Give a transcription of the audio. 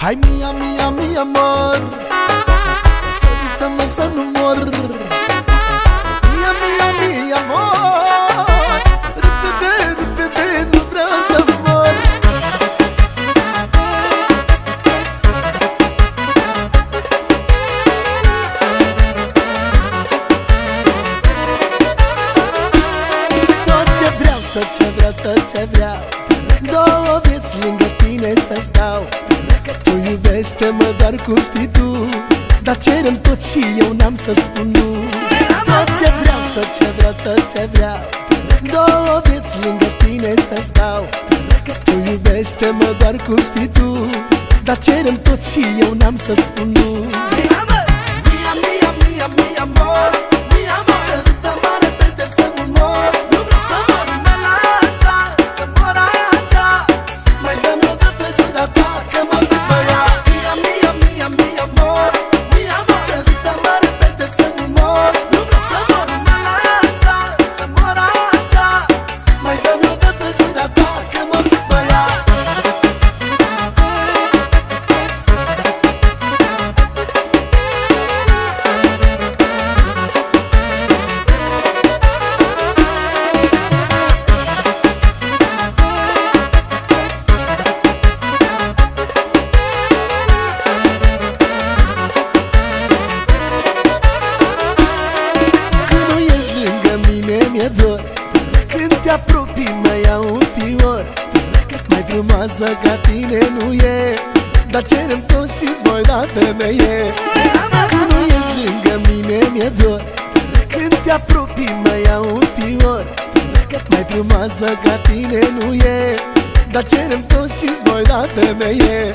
Hai mia, mia, mia, mor Sărută-mă să nu mor. Mia, mia, mia, mor Repede, repede, nu vreau să mor. Tot ce vreau, tot ce vreau, tot ce vreau. Două vieți lângă tine să stau. Tu iubește-mă doar cum știi tu Dar cerem tot și eu n-am să spun nu. Tot ce vreau, tot ce vreau, tot ce vreau Două vieți lângă tine să stau. Tu iubește-mă doar cum știi tu Dar cerem tot și eu n-am să spun nu te apropii mă iau un fior. Mai frumoasă ca tine nu e Dar cerem tot și-ți voi da femeie. Când nu ești lângă mine mi-e dor. Când te apropii mă iau un fior. Mai frumoasă ca tine nu e Dar cerem tot și-ți voi da femeie